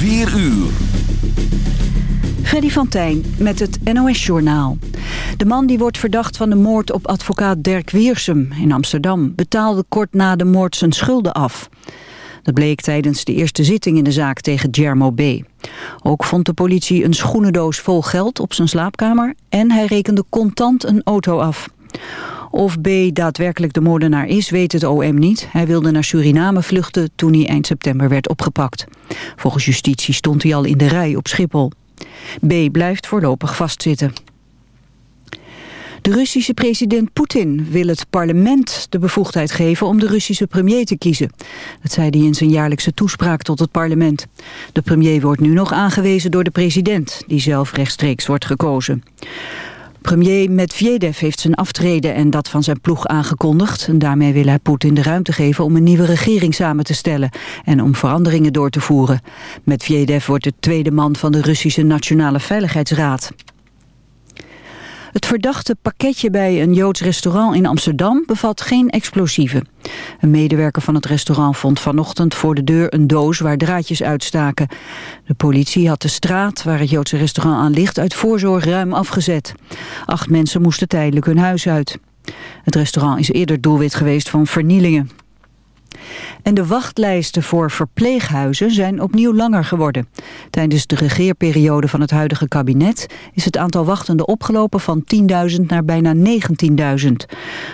4 uur. Freddy van Tijn met het NOS-journaal. De man die wordt verdacht van de moord op advocaat Dirk Wiersum in Amsterdam... betaalde kort na de moord zijn schulden af. Dat bleek tijdens de eerste zitting in de zaak tegen Germo B. Ook vond de politie een schoenendoos vol geld op zijn slaapkamer... en hij rekende contant een auto af. Of B daadwerkelijk de moordenaar is, weet het OM niet. Hij wilde naar Suriname vluchten toen hij eind september werd opgepakt. Volgens justitie stond hij al in de rij op Schiphol. B blijft voorlopig vastzitten. De Russische president Poetin wil het parlement de bevoegdheid geven om de Russische premier te kiezen. Dat zei hij in zijn jaarlijkse toespraak tot het parlement. De premier wordt nu nog aangewezen door de president, die zelf rechtstreeks wordt gekozen. Premier Medvedev heeft zijn aftreden en dat van zijn ploeg aangekondigd. En daarmee wil hij Poetin de ruimte geven om een nieuwe regering samen te stellen en om veranderingen door te voeren. Medvedev wordt de tweede man van de Russische Nationale Veiligheidsraad. Het verdachte pakketje bij een Joods restaurant in Amsterdam bevat geen explosieven. Een medewerker van het restaurant vond vanochtend voor de deur een doos waar draadjes uitstaken. De politie had de straat waar het Joodse restaurant aan ligt uit voorzorg ruim afgezet. Acht mensen moesten tijdelijk hun huis uit. Het restaurant is eerder doelwit geweest van vernielingen. En de wachtlijsten voor verpleeghuizen zijn opnieuw langer geworden. Tijdens de regeerperiode van het huidige kabinet is het aantal wachtenden opgelopen van 10.000 naar bijna 19.000. Een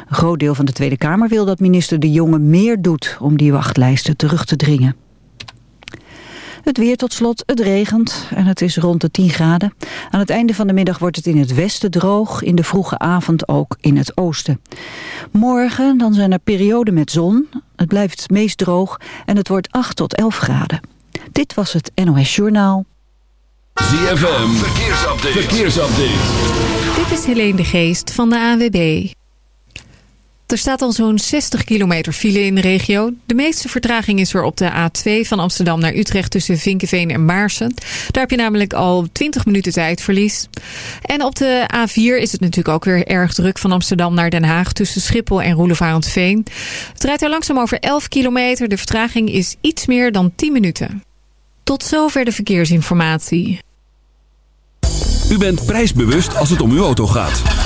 groot deel van de Tweede Kamer wil dat minister De Jonge meer doet om die wachtlijsten terug te dringen. Het weer tot slot, het regent en het is rond de 10 graden. Aan het einde van de middag wordt het in het westen droog, in de vroege avond ook in het oosten. Morgen dan zijn er perioden met zon, het blijft meest droog en het wordt 8 tot 11 graden. Dit was het NOS Journaal. ZFM, verkeersupdate. verkeersupdate. Dit is Helene de Geest van de AWB. Er staat al zo'n 60 kilometer file in de regio. De meeste vertraging is er op de A2 van Amsterdam naar Utrecht tussen Vinkenveen en Maarsen. Daar heb je namelijk al 20 minuten tijdverlies. En op de A4 is het natuurlijk ook weer erg druk van Amsterdam naar Den Haag tussen Schiphol en Roelevarensveen. Het rijdt er langzaam over 11 kilometer. De vertraging is iets meer dan 10 minuten. Tot zover de verkeersinformatie. U bent prijsbewust als het om uw auto gaat.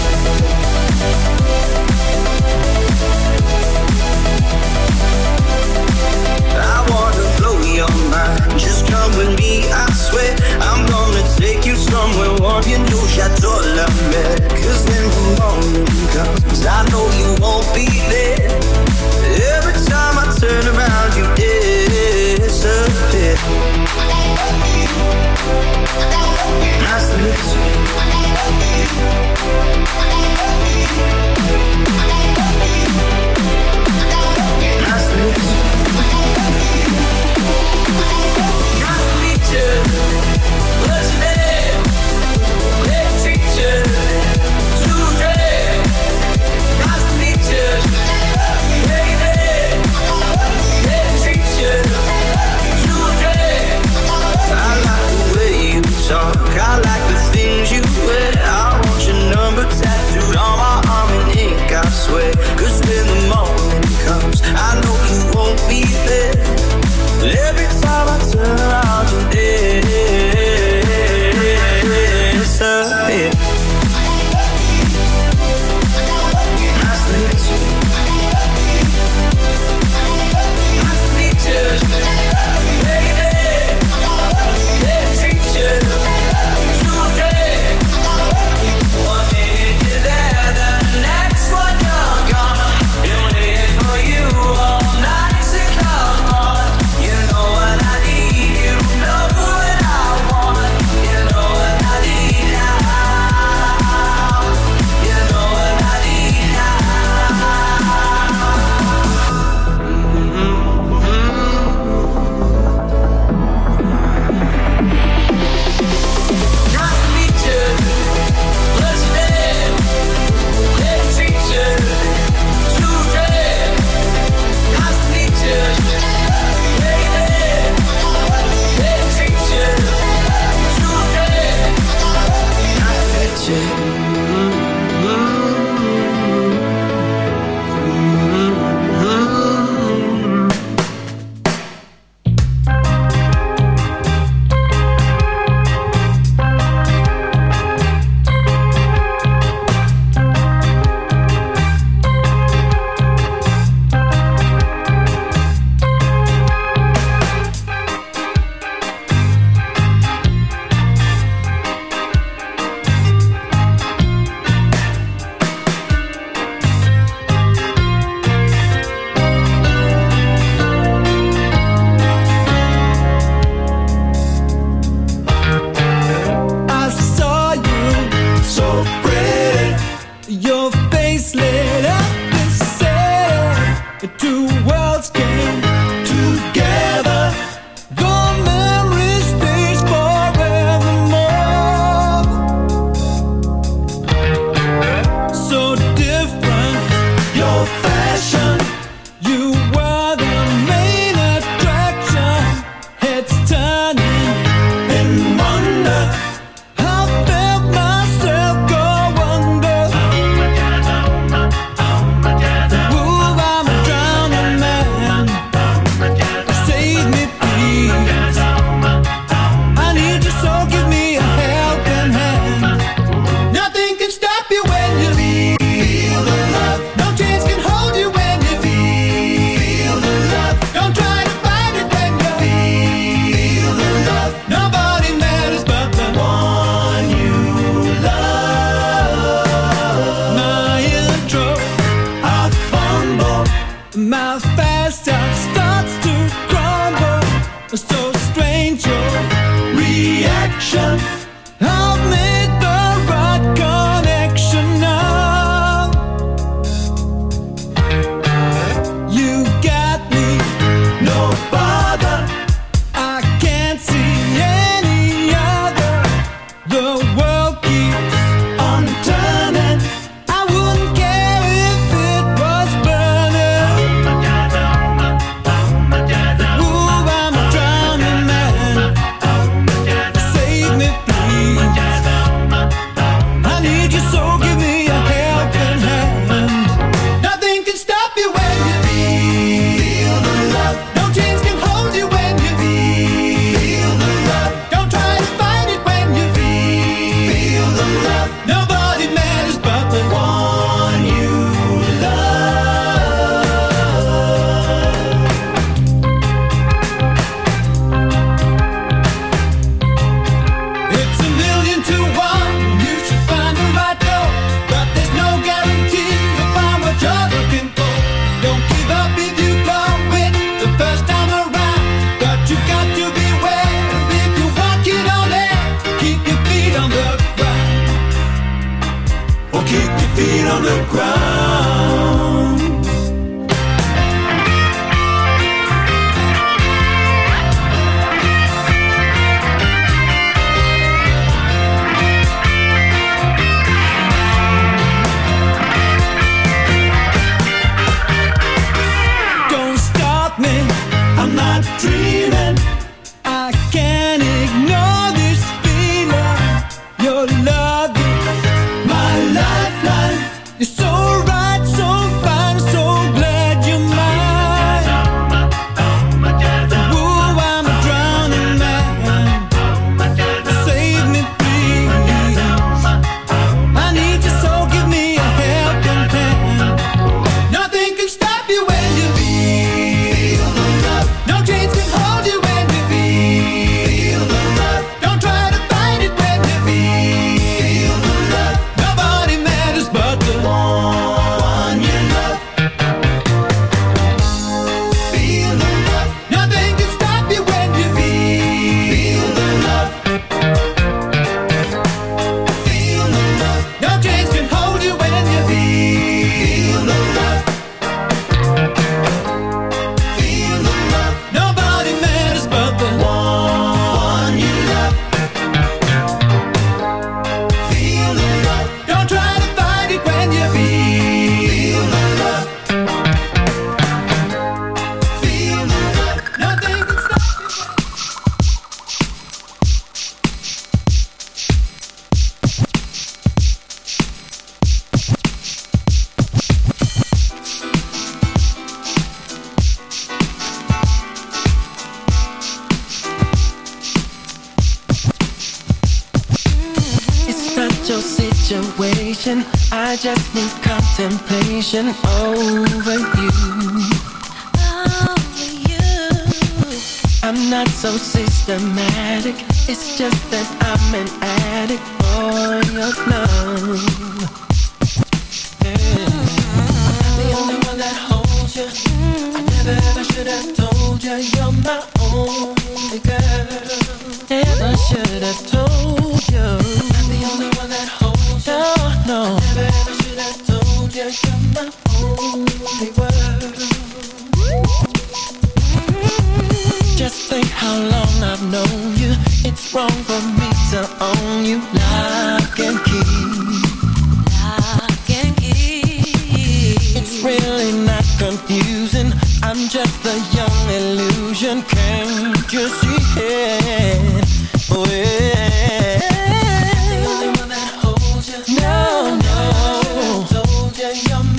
warm, you know j'adore love me, Cause when the morning comes, I know you won't be there. Every time I turn around, you disappear.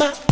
My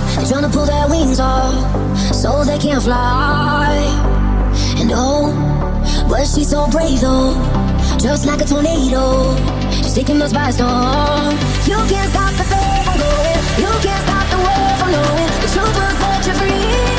They're trying to pull their wings off so they can't fly. And oh, but she's so brave though, just like a tornado. She's taking us by storm. You can't stop the faith from going. You can't stop the world from knowing the truth will set you free.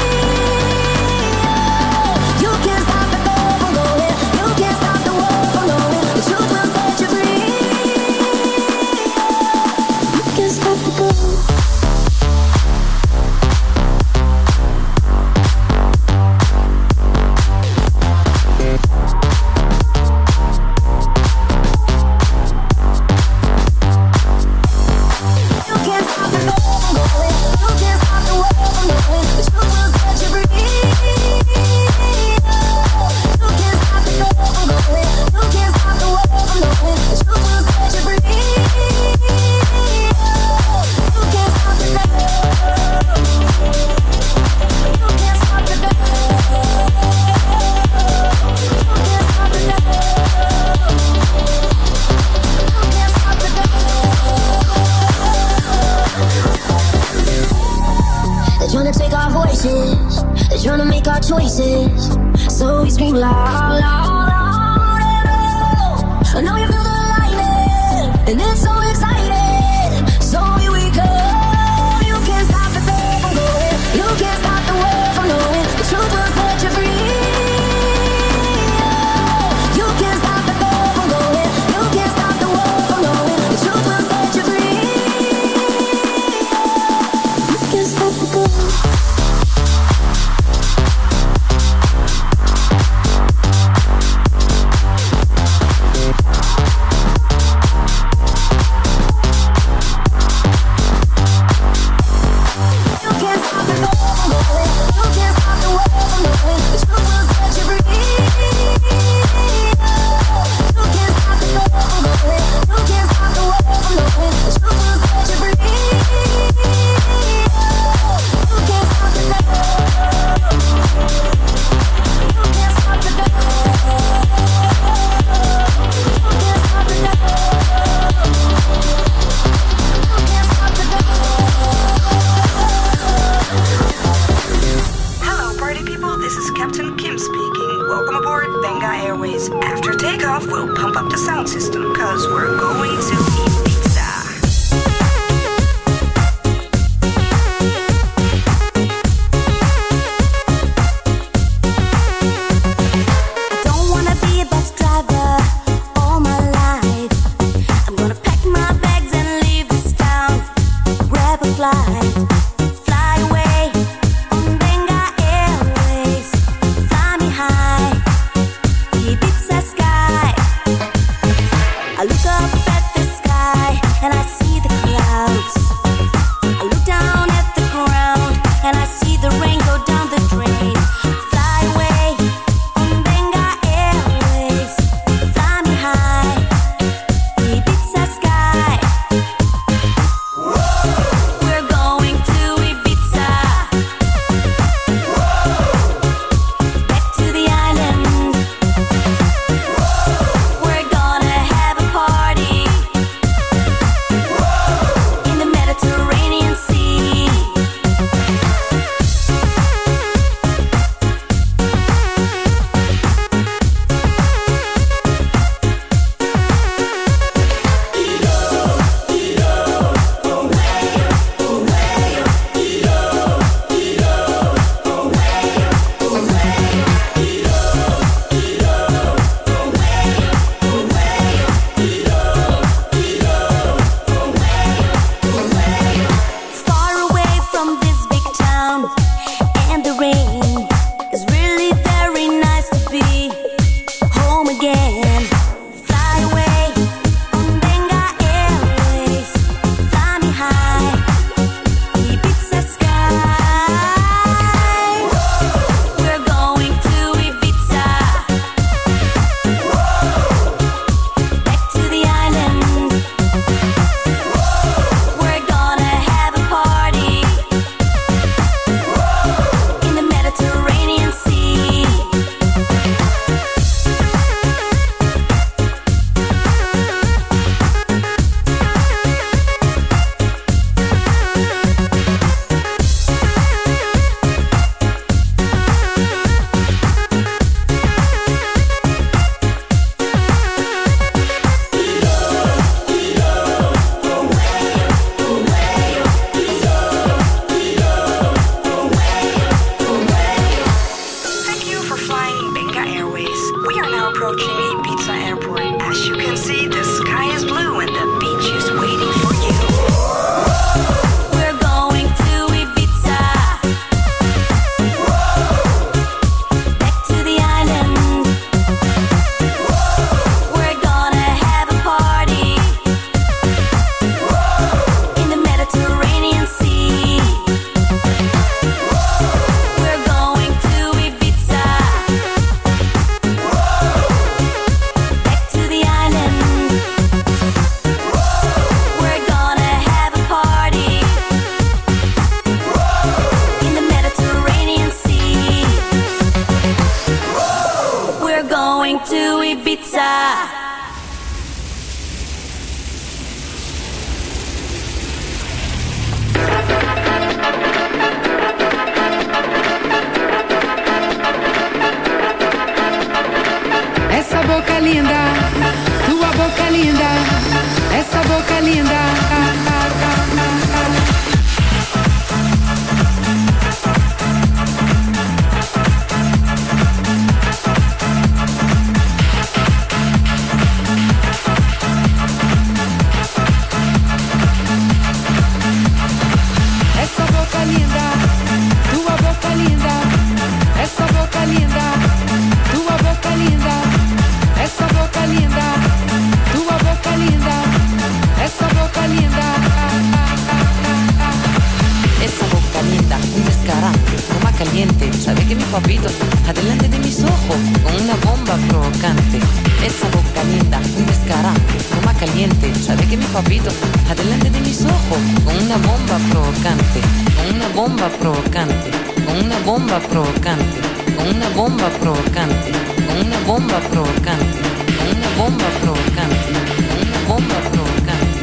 Adelante de mis ojos, con una bomba provocante. Esa boca linda, un descarado, toma caliente. Sabe que mi papito, adelante de mis ojos, con una bomba provocante. Con una bomba provocante, con una bomba provocante, con una bomba provocante, con una bomba provocante, con una bomba provocante, con una bomba provocante,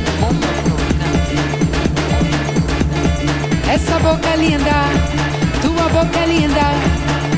una bomba provocante. Essa boca linda, tua boca linda,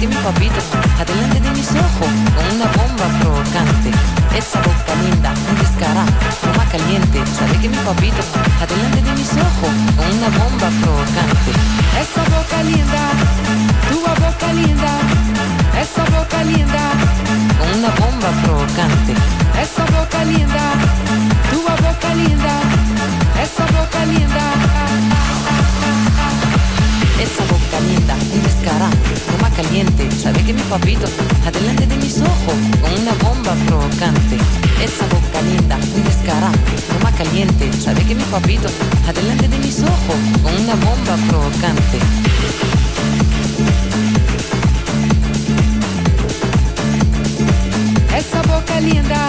Que mi papito, adelante de mis ojos, con una bomba provocante. Esa boca linda, un descarado, toma caliente. Sabe que mi papito, adelante de mis ojos, con una bomba provocante. Essa boca linda, tua boca linda, essa boca linda, Con una bomba provocante. essa boca linda, tua boca linda, essa boca linda. Esa linda, un descarado, toma caliente. Sabe que mi papito, adelante de mis ojos, con una bomba provocante. Esa boca linda, un descarado, toma caliente. Sabe que mi papito, adelante de mis ojos, con una bomba provocante. Essa boca linda,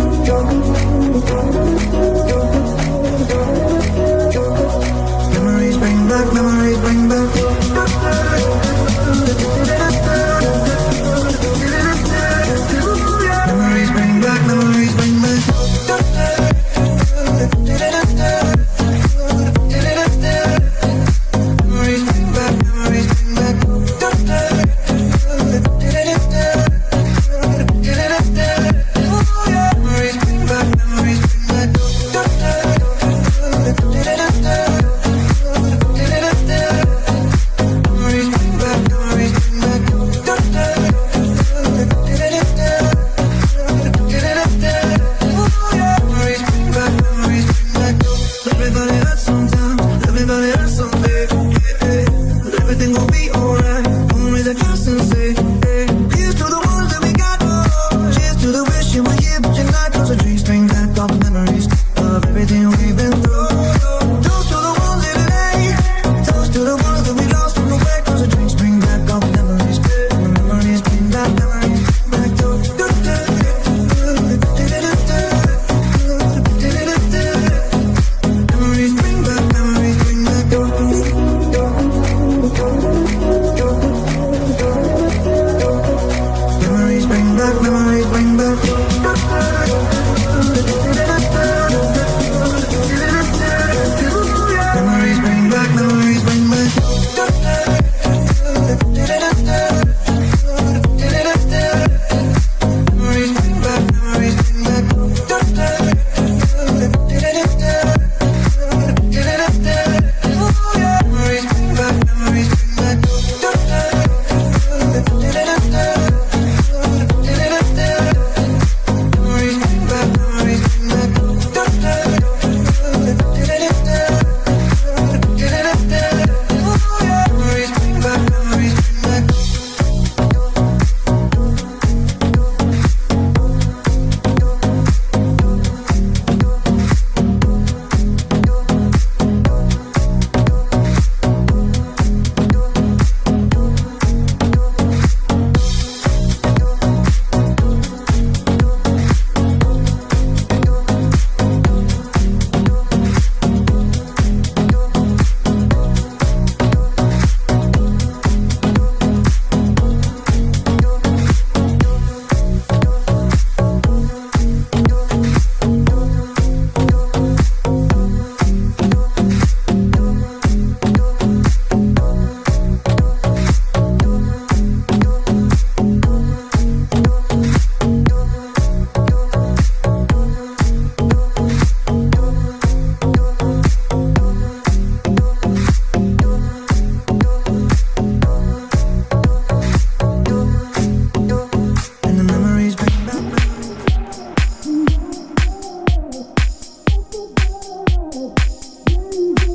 back the bring back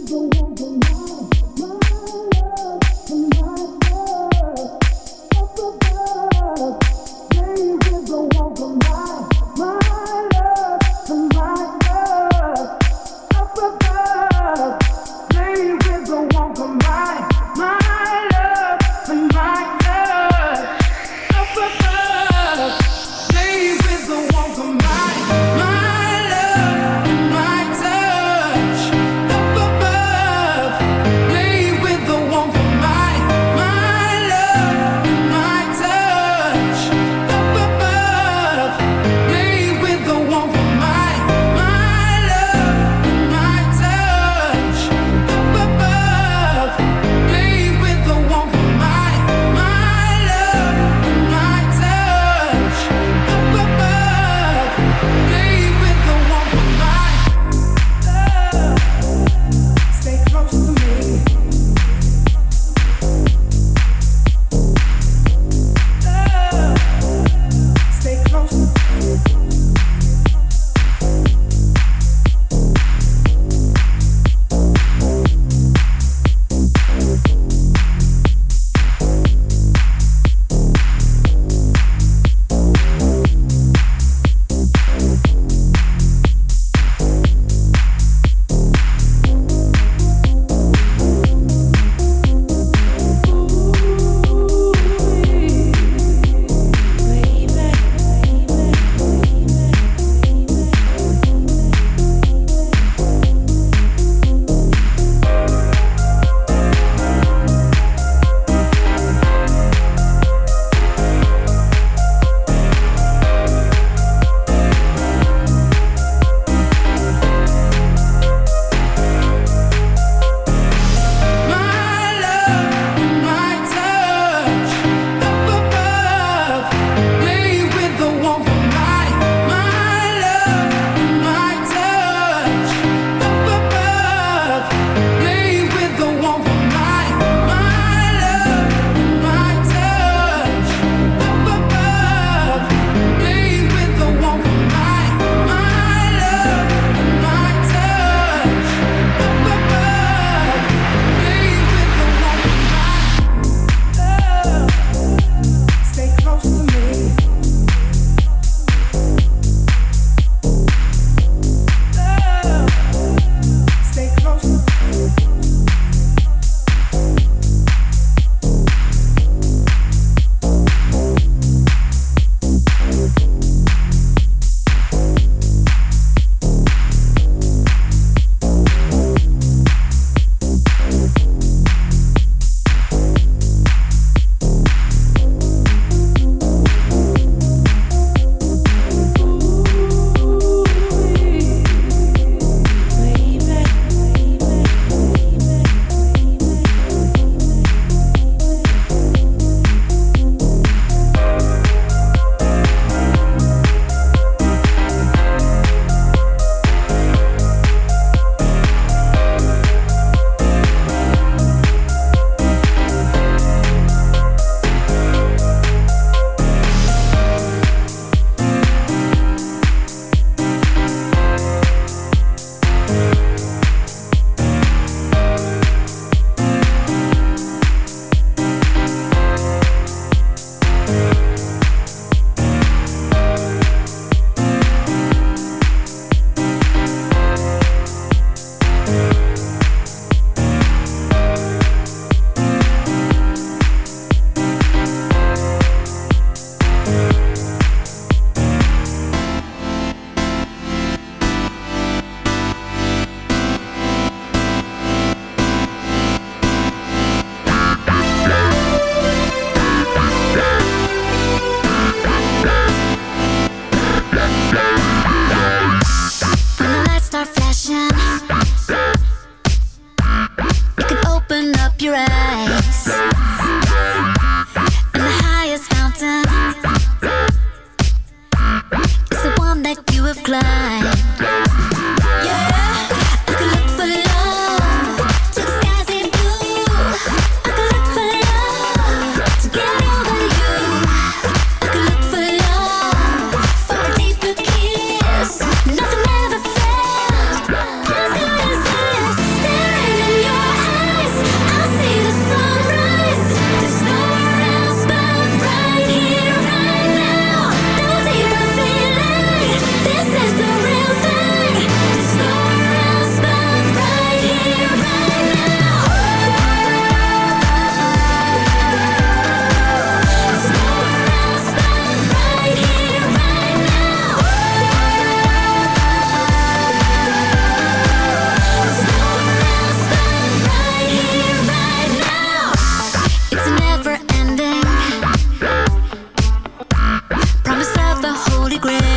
the one, the one. holy grail.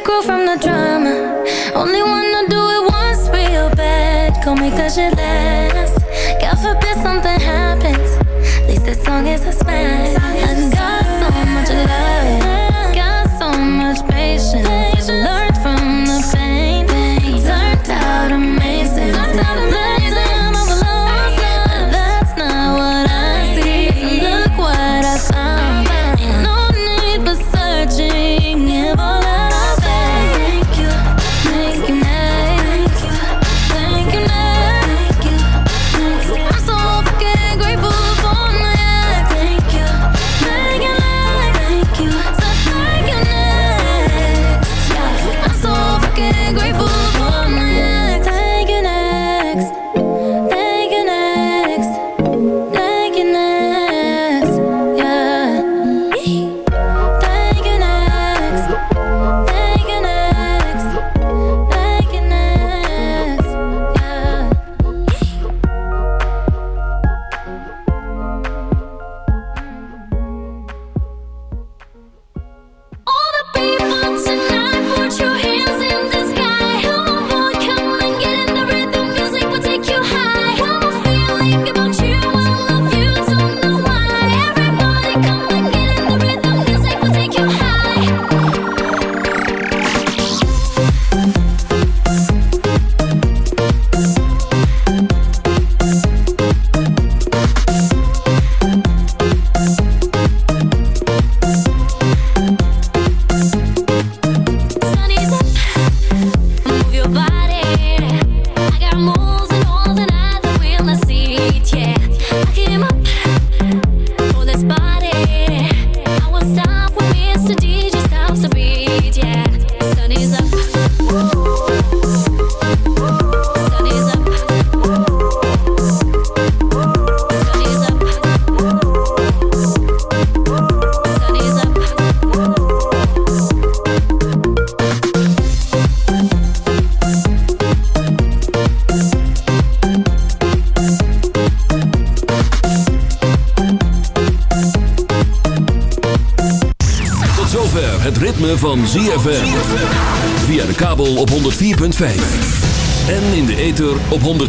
grew from the drama. Only wanna do it once real bad. Go make that shit last.